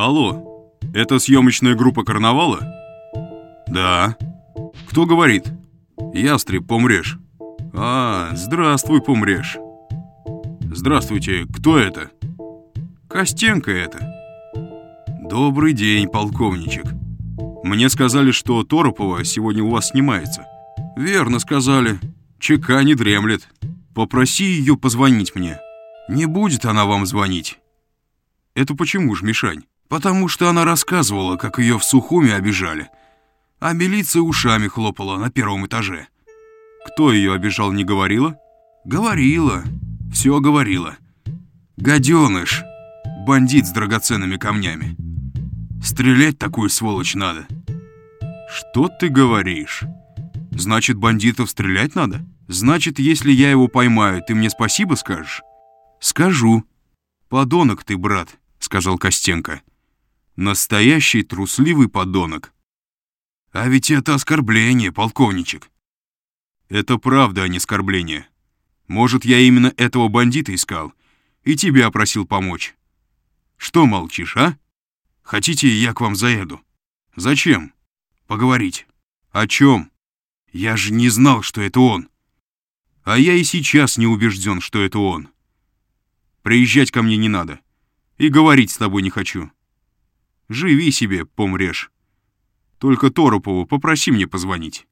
Алло, это съемочная группа карнавала? Да. Кто говорит? Ястреб, помрешь. А, здравствуй, помрешь. Здравствуйте, кто это? Костенко это. Добрый день, полковничек. Мне сказали, что Торопова сегодня у вас снимается. Верно сказали. ЧК не дремлет. Попроси ее позвонить мне. Не будет она вам звонить. Это почему ж, Мишань? Потому что она рассказывала, как ее в Сухуме обижали. А милиция ушами хлопала на первом этаже. Кто ее обижал, не говорила? Говорила. Все говорила. Гаденыш. Бандит с драгоценными камнями. Стрелять такую сволочь надо. Что ты говоришь? Значит, бандитов стрелять надо? Значит, если я его поймаю, ты мне спасибо скажешь? Скажу. Подонок ты, брат, сказал Костенко. Настоящий трусливый подонок. А ведь это оскорбление, полковничек. Это правда, а не оскорбление. Может, я именно этого бандита искал и тебя просил помочь. Что молчишь, а? Хотите, я к вам заеду? Зачем? Поговорить. О чем? Я же не знал, что это он. А я и сейчас не убежден, что это он. Приезжать ко мне не надо. И говорить с тобой не хочу. Живи себе, помрешь. Только Торопову попроси мне позвонить.